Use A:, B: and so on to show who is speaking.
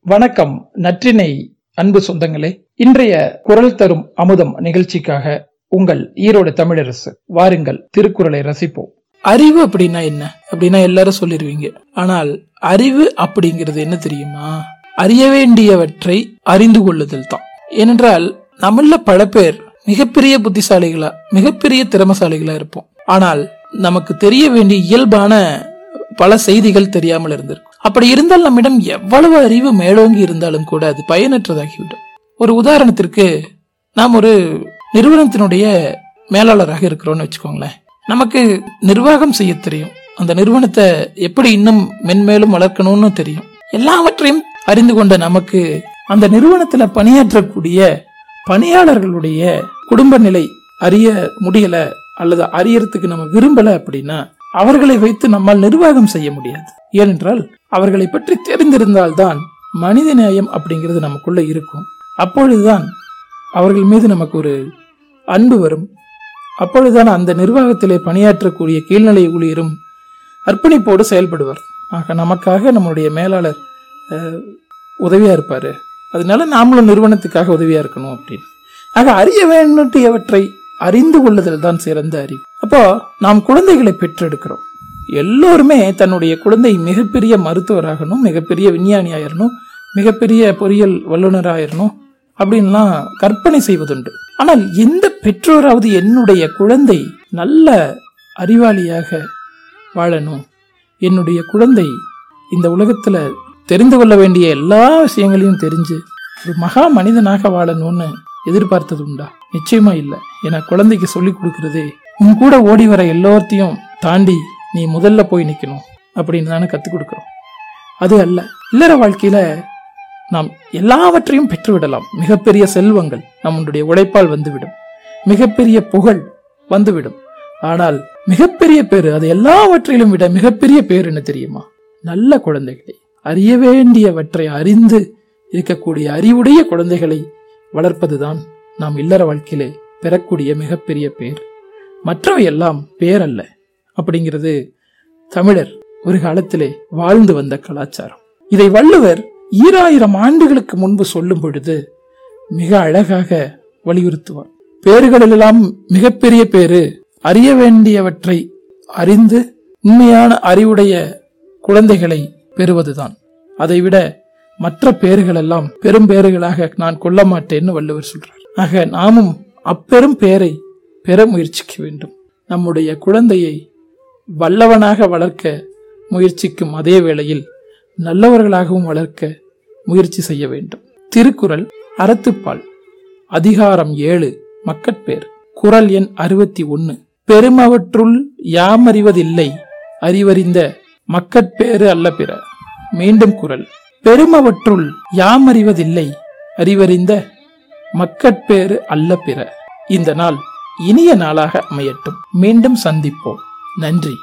A: வணக்கம் நற்றினை அன்பு சொந்தங்களே. இன்றைய குரல் தரும் அமுதம் நிகழ்ச்சிக்காக உங்கள் ஈரோடு தமிழரசு வாருங்கள் திருக்குறளை ரசிப்போம். அறிவு அப்படின்னா என்ன? அப்படின்னா எல்லாரும் சொல்லிருவீங்க. ஆனால் அறிவு அப்படிங்கிறது என்ன தெரியுமா? அறிய வேண்டியவற்றை அறிந்து கொள்ளுதல் தான். ஏனென்றால் நம்மள பல பேர் மிகப்பெரிய புத்திசாலிகளா மிகப்பெரிய திறமசாலிகளா இருப்போம். ஆனால் நமக்கு தெரிய வேண்டிய இயல்பான பல செய்திகள் தெரியாமல் இருந்திருக்கும். அப்படி இருந்தால் நம்மிடம் எவ்வளவு அறிவு மேலோங்கி இருந்தாலும் கூட அது பயனற்றதாகிவிடும். ஒரு உதாரணத்திற்கு நாம் ஒரு நிறுவனத்தினுடைய மேலாளராக இருக்கிறோம்னு வச்சுக்கோங்களேன். நமக்கு நிர்வாகம் செய்ய தெரியும். அந்த நிறுவனத்தை எப்படி இன்னும் மென்மேலும் வளர்க்கணும்னு தெரியும். எல்லாவற்றையும் அறிந்து கொண்ட நமக்கு அந்த நிறுவனத்துல பணியாற்றக்கூடிய பணியாளர்களுடைய குடும்ப நிலை அறிய முடியல அல்லது அறியறதுக்கு நம்ம விரும்பல அப்படின்னா அவர்களை வைத்து நம்மால் நிர்வாகம் செய்ய முடியாது. ஏனென்றால் அவர்களை பற்றி தெரிந்திருந்தால்தான் மனித நேயம் அப்படிங்கிறது நமக்குள்ள இருக்கும். அப்பொழுதுதான் அவர்கள் மீது நமக்கு ஒரு அன்பு வரும். அப்பொழுதுதான் அந்த நிர்வாகத்திலே பணியாற்றக்கூடிய கீழ்நிலை ஊழியரும் அர்ப்பணிப்போடு செயல்படுவார். ஆக நமக்காக நம்மளுடைய மேலாளர் உதவியா இருப்பார். அதனால நாமளும் நிறுவனத்துக்காக உதவியா இருக்கணும் அப்படின்னு. ஆக அறிய வேண்டியவற்றை அறிந்து கொள்ளுதல் தான் சிறந்த அறிவு. அப்போ நாம் குழந்தைகளை பெற்றெடுக்கிறோம். எல்லோருமே தன்னுடைய குழந்தை மிகப்பெரிய மருத்துவராகணும் மிகப்பெரிய விஞ்ஞானி ஆயிரணும் மிகப்பெரிய பொறியியல் வல்லுநராயிரணும் அப்படின்லாம் கற்பனை செய்வதுண்டு. ஆனால் எந்த பெற்றோராவது என்னுடைய குழந்தை நல்ல அறிவாளியாக வாழணும். என்னுடைய குழந்தை இந்த உலகத்தில் தெரிந்து கொள்ள வேண்டிய எல்லா விஷயங்களையும் தெரிஞ்சு ஒரு மகா மனிதனாக வாழணும்னு எதிர்பார்த்தது உண்டா நிச்சயமா இல்லை. ஏன்னா குழந்தைக்கு சொல்லிக் கொடுக்கறதே. உன் கூட ஓடி வர எல்லோர்த்தையும் தாண்டி நீ முதல்ல போய் நிற்கணும் அப்படின்னு தானே கற்றுக் கொடுக்குறோம். அது அல்ல இல்லற வாழ்க்கையில் நாம் எல்லாவற்றையும் பெற்றுவிடலாம். மிகப்பெரிய செல்வங்கள் நம்முடைய உழைப்பால் வந்துவிடும். மிகப்பெரிய புகழ் வந்துவிடும். ஆனால் மிகப்பெரிய பேரு அது எல்லாவற்றிலும் விட மிகப்பெரிய பேர் என்ன தெரியுமா? நல்ல குழந்தைகளை அறிய வேண்டியவற்றை அறிந்து இருக்கக்கூடிய அறிவுடைய குழந்தைகளை வளர்ப்பதுதான் நாம் இல்லற வாழ்க்கையிலே பெறக்கூடிய மிகப்பெரிய பேர் மற்றவை எல்லாம் பேரல்ல. அப்படிங்கிறது தமிழர் ஒரு காலத்திலே வாழ்ந்து வந்த கலாச்சாரம். இதை வள்ளுவர் ஈராயிரம் ஆண்டுகளுக்கு முன்பு சொல்லும் பொழுது மிக அழகாக வலியுறுத்துவார். பேறுகளிலெல்லாம் மிகப்பெரிய பேரு அறிய வேண்டியவற்றை அறிந்து உண்மையான அறிவுடைய குழந்தைகளை பெறுவதுதான். அதைவிட மற்ற பேறுகளெல்லாம் பெரும் பேறுகளாக நான் கொள்ள மாட்டேன்னு வள்ளுவர் சொல்றார். ஆக நாமும் அப்பெரும் பேரை பெற முயற்சிக்க வேண்டும். நம்முடைய குழந்தையை வல்லவனாக வளர்க்க முயற்சிக்கும் அதே வேளையில் நல்லவர்களாகவும் வளர்க்க முயற்சி செய்ய வேண்டும். திருக்குறள் அறத்துப்பால். அதிகாரம் ஏழு. மக்கட்பேர். குரல் எண் அறுபத்தி ஒன்னு. பெருமவற்றுள் யாம் அறிவதில்லை அறிவறிந்த மக்கட்பேறு அல்ல பிற. மீண்டும் குரல் பெருமவற்றுள் யாம் அறிவதில்லை அறிவறிந்த மக்கட்பேறு அல்ல பிற. இந்த நாள் இனிய நாளாக அமையட்டும். மீண்டும் சந்திப்போம். நன்றி.